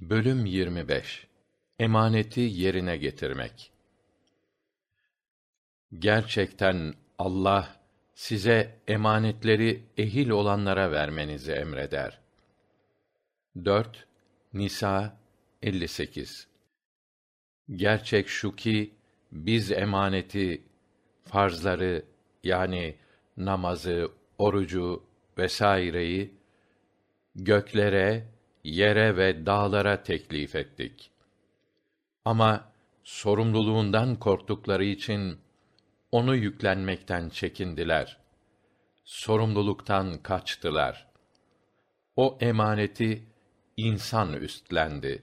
Bölüm 25 Emaneti yerine getirmek. Gerçekten Allah size emanetleri ehil olanlara vermenizi emreder. 4 Nisa 58 Gerçek şu ki biz emaneti farzları yani namazı, orucu vesaireyi göklere, yere ve dağlara teklif ettik. Ama sorumluluğundan korktukları için onu yüklenmekten çekindiler. Sorumluluktan kaçtılar. O emaneti insan üstlendi.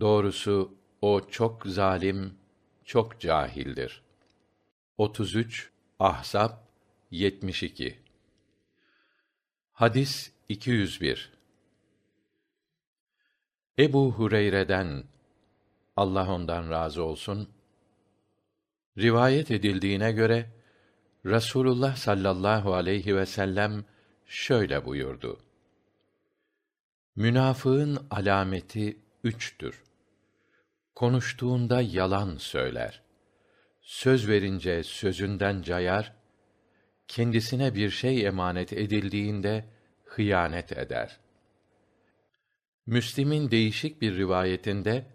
Doğrusu o çok zalim, çok cahildir. 33 Ahzab 72 Hadis 201 Ebu Hureyre'den Allah ondan razı olsun rivayet edildiğine göre Rasulullah sallallahu aleyhi ve sellem şöyle buyurdu. Münafığın alameti üçtür. Konuştuğunda yalan söyler. Söz verince sözünden cayar, kendisine bir şey emanet edildiğinde hıyanet eder. Müslim'in değişik bir rivayetinde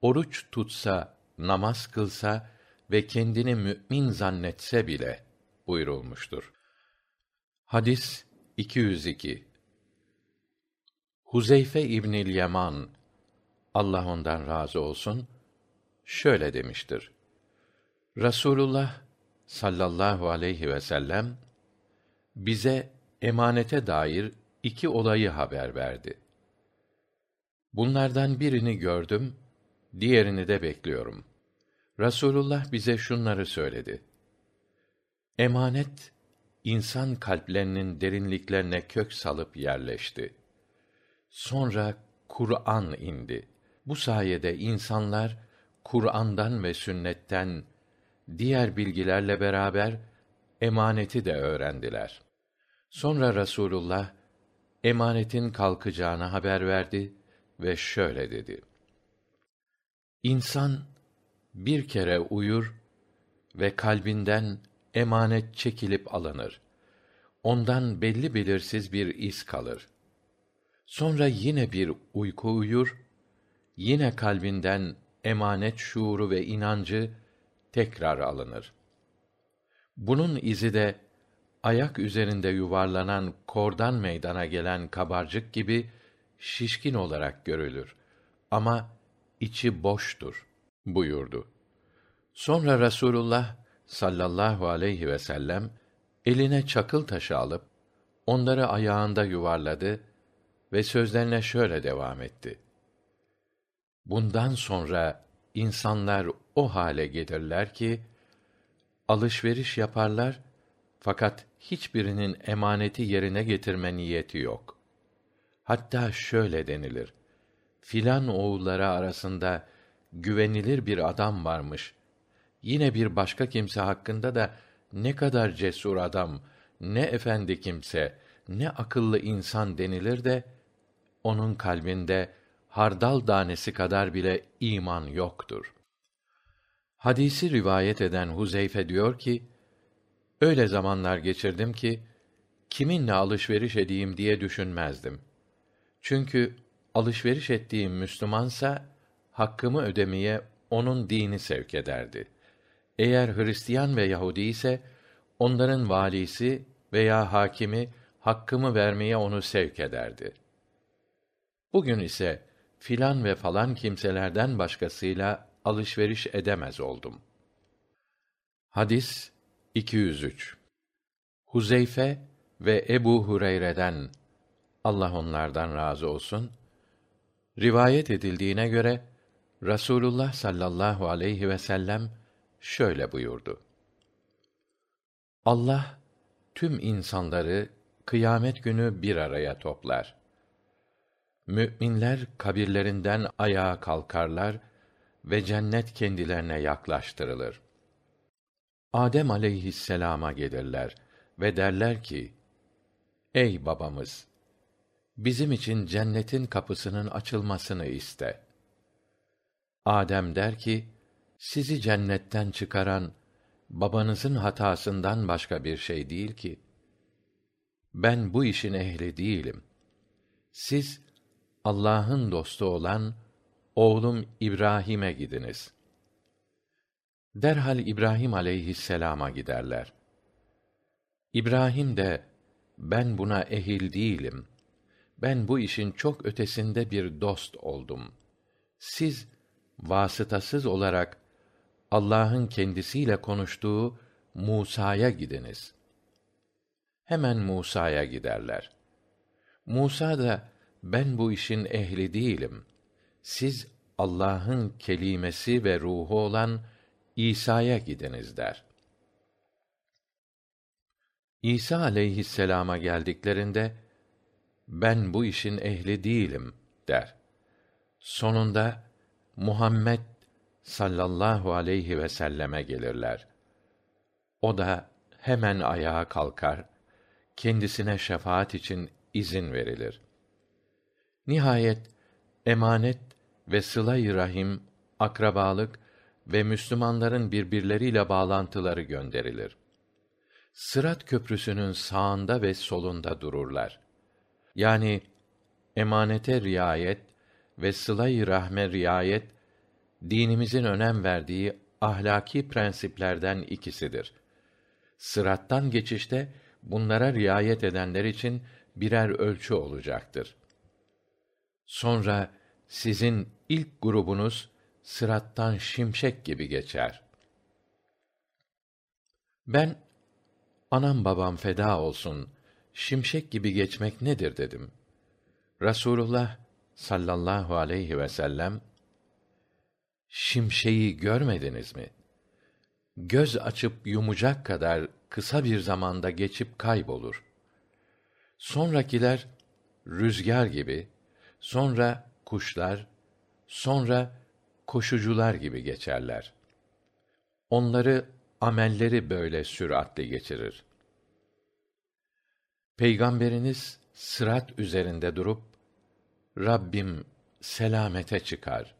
oruç tutsa, namaz kılsa ve kendini mü'min zannetse bile buyurulmuştur. Hadis 202 Huzeyfe İbnül Yaman Allah ondan razı olsun şöyle demiştir. Rasulullah sallallahu aleyhi ve sellem bize emanete dair iki olayı haber verdi. Bunlardan birini gördüm, diğerini de bekliyorum. Rasulullah bize şunları söyledi. Emanet insan kalplerinin derinliklerine kök salıp yerleşti. Sonra Kur'an indi. Bu sayede insanlar Kur'an'dan ve sünnetten diğer bilgilerle beraber emaneti de öğrendiler. Sonra Rasulullah emanetin kalkacağını haber verdi ve şöyle dedi: İnsan bir kere uyur ve kalbinden emanet çekilip alınır. Ondan belli belirsiz bir iz kalır. Sonra yine bir uyku uyur, yine kalbinden emanet şuuru ve inancı tekrar alınır. Bunun izi de ayak üzerinde yuvarlanan kordan meydana gelen kabarcık gibi şişkin olarak görülür ama içi boştur buyurdu. Sonra Rasulullah sallallahu aleyhi ve sellem eline çakıl taşı alıp onları ayağında yuvarladı ve sözlerine şöyle devam etti. Bundan sonra insanlar o hale gelirler ki alışveriş yaparlar fakat hiçbirinin emaneti yerine getirme niyeti yok. Hatta şöyle denilir: Filan oğulları arasında güvenilir bir adam varmış. Yine bir başka kimse hakkında da ne kadar cesur adam, ne efendi kimse, ne akıllı insan denilir de onun kalbinde hardal tanesi kadar bile iman yoktur. Hadisi rivayet eden Huzeyfe diyor ki, öyle zamanlar geçirdim ki, kiminle alışveriş edeyim diye düşünmezdim. Çünkü alışveriş ettiğim Müslümansa, hakkımı ödemeye onun dini sevk ederdi. Eğer Hristiyan ve Yahudi ise, onların valisi veya hakimi hakkımı vermeye onu sevk ederdi. Bugün ise filan ve falan kimselerden başkasıyla alışveriş edemez oldum. Hadis 203 Huzeyfe ve Ebu Hureyre'den Allah onlardan razı olsun rivayet edildiğine göre Rasulullah sallallahu aleyhi ve sellem şöyle buyurdu. Allah tüm insanları kıyamet günü bir araya toplar. Mü'minler kabirlerinden ayağa kalkarlar ve cennet kendilerine yaklaştırılır. Adem aleyhisselama gelirler ve derler ki: Ey babamız! Bizim için cennetin kapısının açılmasını iste. Adem der ki, sizi cennetten çıkaran babanızın hatasından başka bir şey değil ki. Ben bu işin ehli değilim. Siz Allah'ın dostu olan oğlum İbrahim'e gidiniz. Derhal İbrahim aleyhisselama giderler. İbrahim de ben buna ehil değilim. Ben bu işin çok ötesinde bir dost oldum. Siz vasıtasız olarak Allah'ın kendisiyle konuştuğu Musa'ya gidiniz. Hemen Musa'ya giderler. Musa da ben bu işin ehli değilim. Siz Allah'ın kelimesi ve ruhu olan İsa'ya gidiniz der. İsa aleyhisselama geldiklerinde ben bu işin ehli değilim der. Sonunda Muhammed sallallahu aleyhi ve selleme gelirler. O da hemen ayağa kalkar, kendisine şefaat için izin verilir. Nihayet emanet ve sıla-i rahim, akrabalık ve Müslümanların birbirleriyle bağlantıları gönderilir. Sırat köprüsünün sağında ve solunda dururlar. Yani emanete riayet ve sıla-i rahme riayet dinimizin önem verdiği ahlaki prensiplerden ikisidir. Sırattan geçişte bunlara riayet edenler için birer ölçü olacaktır. Sonra sizin ilk grubunuz sırattan şimşek gibi geçer. Ben anam babam feda olsun şimşek gibi geçmek nedir dedim. Rasulullah sallallahu aleyhi ve sellem şimşeği görmediniz mi? Göz açıp yumacak kadar kısa bir zamanda geçip kaybolur. Sonrakiler rüzgar gibi, sonra kuşlar, sonra koşucular gibi geçerler. Onları amelleri böyle süratli geçirir. Peygamberiniz sırat üzerinde durup Rabbim selamete çıkar.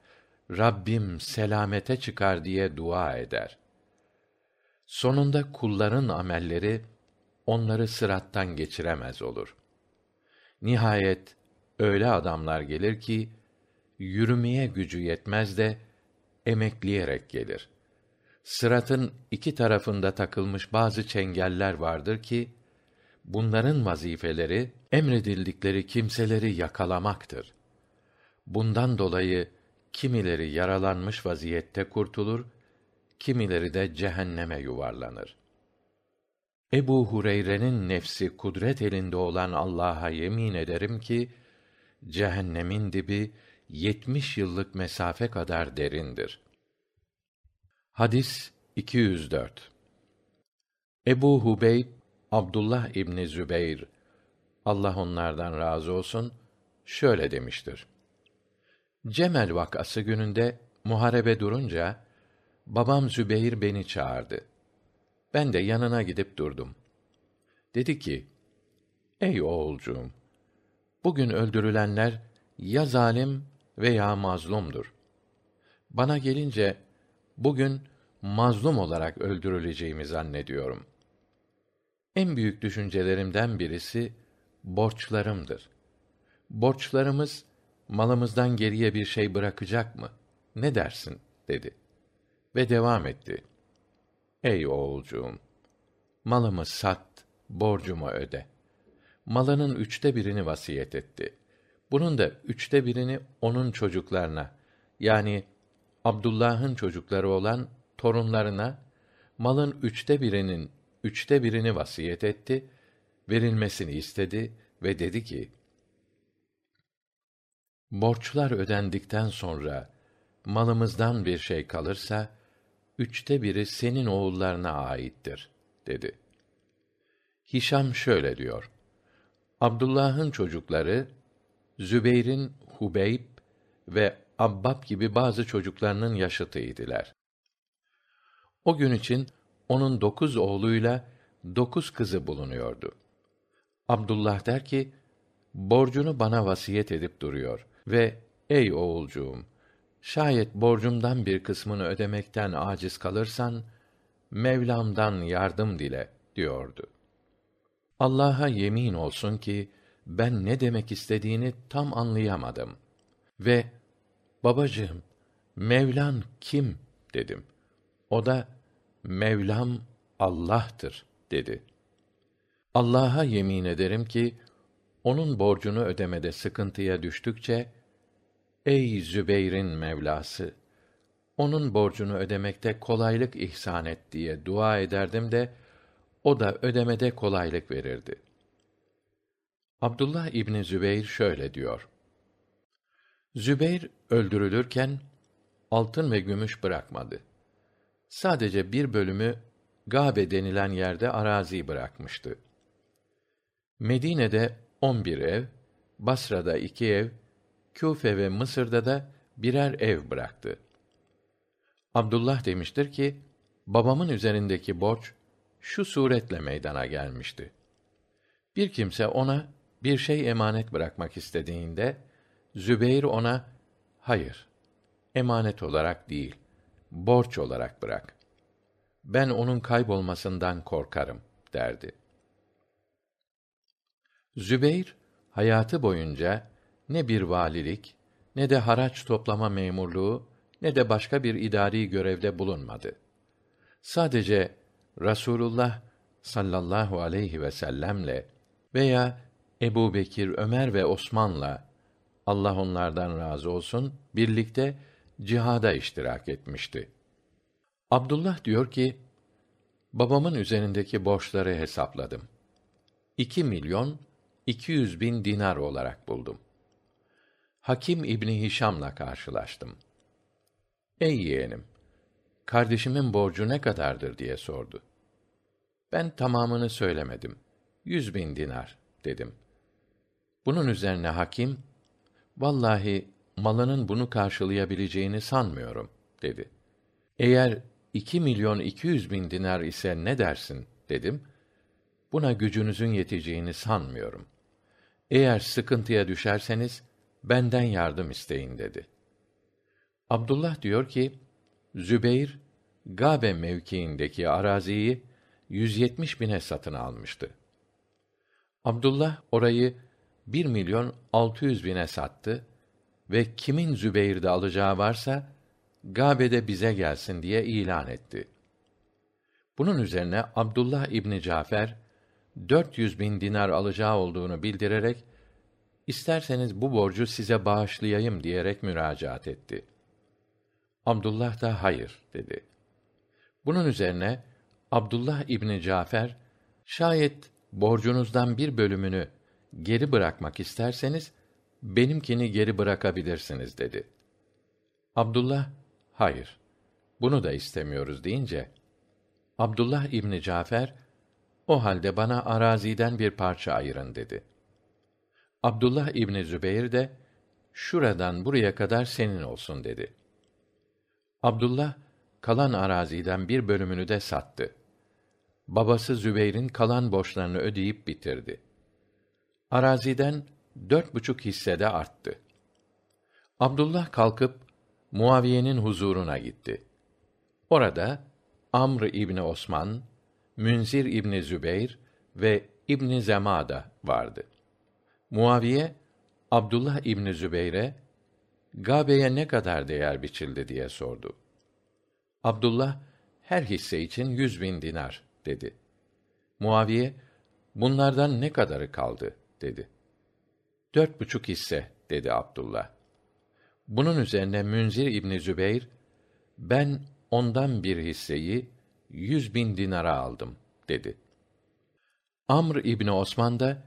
Rabbim selamete çıkar diye dua eder. Sonunda kulların amelleri onları sırattan geçiremez olur. Nihayet öyle adamlar gelir ki yürümeye gücü yetmez de emekleyerek gelir. Sıratın iki tarafında takılmış bazı çengeller vardır ki bunların vazifeleri emredildikleri kimseleri yakalamaktır. Bundan dolayı kimileri yaralanmış vaziyette kurtulur, kimileri de cehenneme yuvarlanır. Ebu Hureyre'nin nefsi kudret elinde olan Allah'a yemin ederim ki cehennemin dibi yetmiş yıllık mesafe kadar derindir. Hadis 204 Ebu Hubeyb Abdullah İbni Zübeyr Allah onlardan razı olsun şöyle demiştir. Cemel vakası gününde muharebe durunca babam Zübeyir beni çağırdı. Ben de yanına gidip durdum. Dedi ki: Ey oğulcuğum, bugün öldürülenler ya zalim veya mazlumdur. Bana gelince bugün mazlum olarak öldürüleceğimi zannediyorum. En büyük düşüncelerimden birisi borçlarımdır. Borçlarımız malımızdan geriye bir şey bırakacak mı? Ne dersin? dedi. Ve devam etti. Ey oğulcuğum! Malımı sat, borcumu öde. Malının üçte birini vasiyet etti. Bunun da üçte birini onun çocuklarına, yani Abdullah'ın çocukları olan torunlarına, malın üçte birinin üçte birini vasiyet etti, verilmesini istedi ve dedi ki, Borçlar ödendikten sonra, malımızdan bir şey kalırsa, üçte biri senin oğullarına aittir, dedi. Hişam şöyle diyor. Abdullah'ın çocukları, Zübeyr'in Hubeyb ve Abbab gibi bazı çocuklarının yaşıtıydılar. O gün için onun dokuz oğluyla dokuz kızı bulunuyordu. Abdullah der ki, borcunu bana vasiyet edip duruyor ve ey oğulcuğum şayet borcumdan bir kısmını ödemekten aciz kalırsan mevlam'dan yardım dile diyordu. Allah'a yemin olsun ki ben ne demek istediğini tam anlayamadım ve babacığım mevlan kim? dedim. O da mevlam allah'tır dedi. Allah'a yemin ederim ki onun borcunu ödemede sıkıntıya düştükçe ey zübeyr'in mevlası onun borcunu ödemekte kolaylık ihsan et diye dua ederdim de o da ödemede kolaylık verirdi. Abdullah ibni zübeyr şöyle diyor. Zübeyr öldürülürken altın ve gümüş bırakmadı sadece bir bölümü gabe denilen yerde arazi bırakmıştı. Medine'de on bir ev basra'da iki ev küfe ve mısır'da da birer ev bıraktı. Abdullah demiştir ki babamın üzerindeki borç şu suretle meydana gelmişti. Bir kimse ona bir şey emanet bırakmak istediğinde zübeyr ona hayır emanet olarak değil borç olarak bırak. Ben onun kaybolmasından korkarım derdi. Zübeyr hayatı boyunca ne bir valilik ne de haraç toplama memurluğu ne de başka bir idari görevde bulunmadı. Sadece rasulullah sallallahu aleyhi vsellem'le veya ebubekir ömer ve osman'la allah onlardan razı olsun birlikte cihada iştirak etmişti. Abdullah diyor ki babamın üzerindeki borçları hesapladım. İki milyon iki yüz bin dinar olarak buldum. Hakim ibni hişam'la karşılaştım. Ey yeğenim kardeşimin borcu ne kadardır? diye sordu. Ben tamamını söylemedim. Yüz bin dinar dedim. Bunun üzerine hakim vallahi malının bunu karşılayabileceğini sanmıyorum dedi. Eğer iki milyon iki yüz bin dinar ise ne dersin dedim. Buna gücünüzün yeteceğini sanmıyorum. Eğer sıkıntıya düşerseniz benden yardım isteyin dedi. Abdullah diyor ki zübeyr gabe mevkiindeki araziyi yüz yetmiş bine satın almıştı. Abdullah orayı bir milyon altı yüz bine sattı ve kimin zübeyr'de alacağı varsa gâbe'de bize gelsin diye ilan etti. Bunun üzerine abdullah ibni cafer dört yüz bin dinar alacağı olduğunu bildirerek isterseniz bu borcu size bağışlayayım diyerek müracaat etti. Abdullah da hayır dedi. Bunun üzerine abdullah ibni cafer şayet borcunuzdan bir bölümünü geri bırakmak isterseniz benimkini geri bırakabilirsiniz dedi. Abdullah hayır bunu da istemiyoruz deyince abdullah ibni cafer o halde bana araziden bir parça ayırın dedi. Abdullah ibni zübeyr de şuradan buraya kadar senin olsun dedi. Abdullah kalan araziden bir bölümünü de sattı. Babası zübeyr'in kalan borçlarını ödeyip bitirdi. Araziden dört buçuk hissede arttı. Abdullah kalkıp muaviye'nin huzuruna gitti. Orada amr ibni osman münzir ibni zübeyr ve ibni zemada vardı. Muaviye abdullah ibni zübeyr'e gâbe'ye ne kadar değer biçildi? diye sordu. Abdullah her hisse için yüz bin dinar dedi. Muaviye bunlardan ne kadarı kaldı? dedi dört buçuk hisse dedi abdullah. Bunun üzerine münzir ibni zübeyr ben ondan bir hisseyi yüz bin dinara aldım dedi. Amr ibni osman da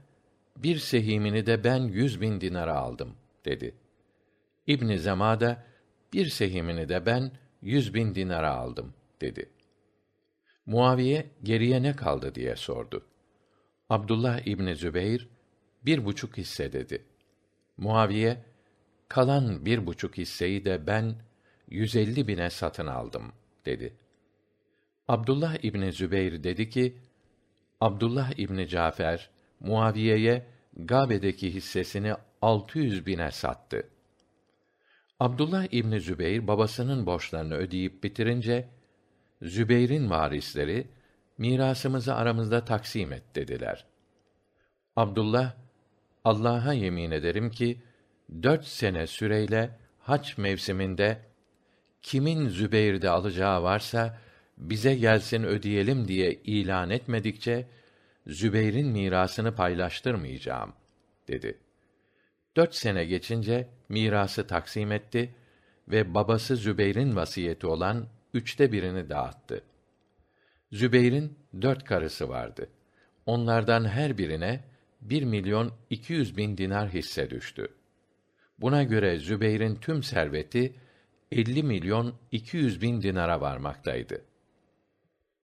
bir sehimini de ben yüz bin dinara aldım dedi. İbni zemada bir sehimini de ben yüz bin dinara aldım dedi. Muaviye geriye ne kaldı diye sordu. Abdullah ibni zübeyr bir buçuk hisse dedi muaviye kalan bir buçuk hisseyi de ben yüz elli bine satın aldım dedi abdullah ibni zübeyr dedi ki abdullah ibni cafer muaviye'ye Gabe'deki hissesini 600 bine sattı. Abdullah İbni Zübeyr babasının borçlarını ödeyip bitirince Zübeyr'in varisleri mirasımızı aramızda taksim et dediler. Abdullah Allah'a yemin ederim ki dört sene süreyle haç mevsiminde kimin Zübeyr'de alacağı varsa bize gelsin ödeyelim diye ilan etmedikçe Zübeyr'in mirasını paylaştırmayacağım dedi. Dört sene geçince mirası taksim etti ve babası Zübeyr'in vasiyeti olan üçte birini dağıttı. Zübeyr'in dört karısı vardı. Onlardan her birine bir milyon iki yüz bin dinar hisse düştü. Buna göre Zübeyr'in tüm serveti elli milyon iki yüz bin dinara varmaktaydı.